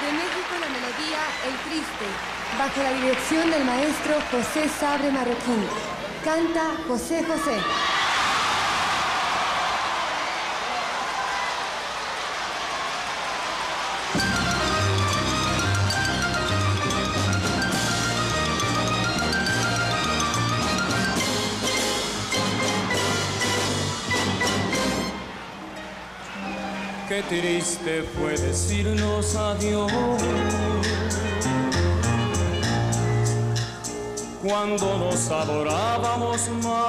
De México la melodía El Triste, bajo la dirección del maestro José Sabre Marroquín. Canta José José. Triste fue decirnos adiós cuando nos adorábamos más.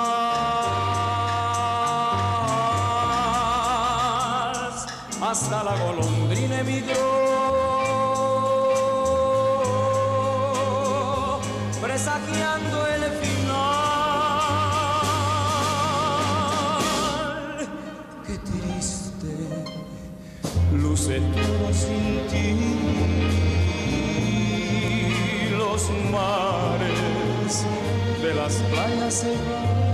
Hasta la golondrina emigró, presagiando el final. Luce todo sin ti. Los mares de las playas se van,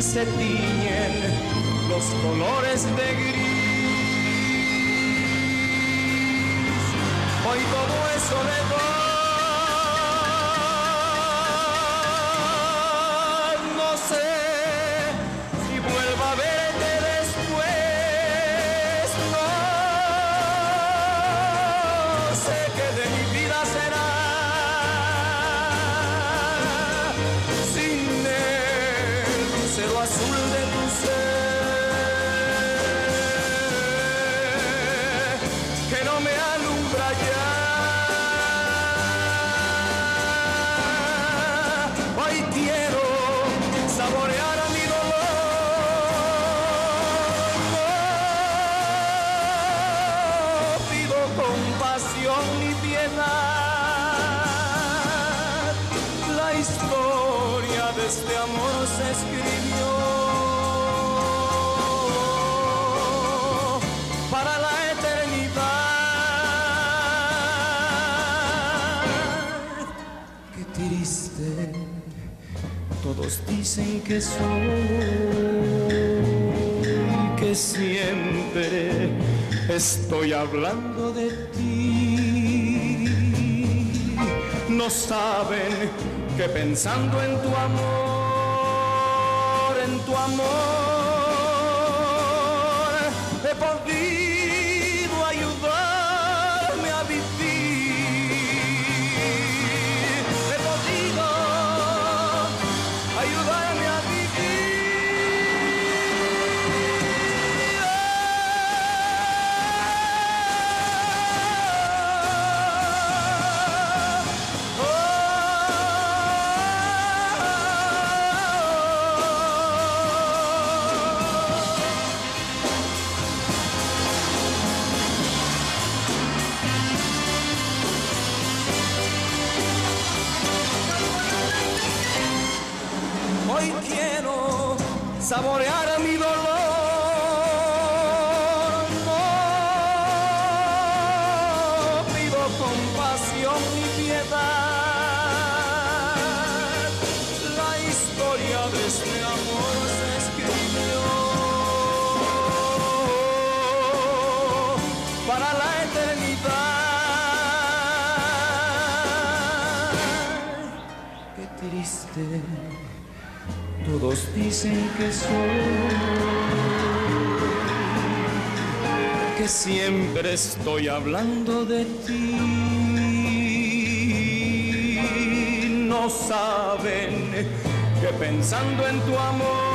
se tiñen los colores de gris. Hoy todo es soledad, este amor se escribió para la eternidad. Qué triste, todos dicen que soy, que siempre estoy hablando de ti. No saben que pensando en tu amor, en tu amor, he podido Quiero saborear mi dolor. No pido compasión ni piedad. La historia de este amor se escribió para la eternidad. Qué triste. Todos dicen que soy, que siempre estoy hablando de ti. No saben que pensando en tu amor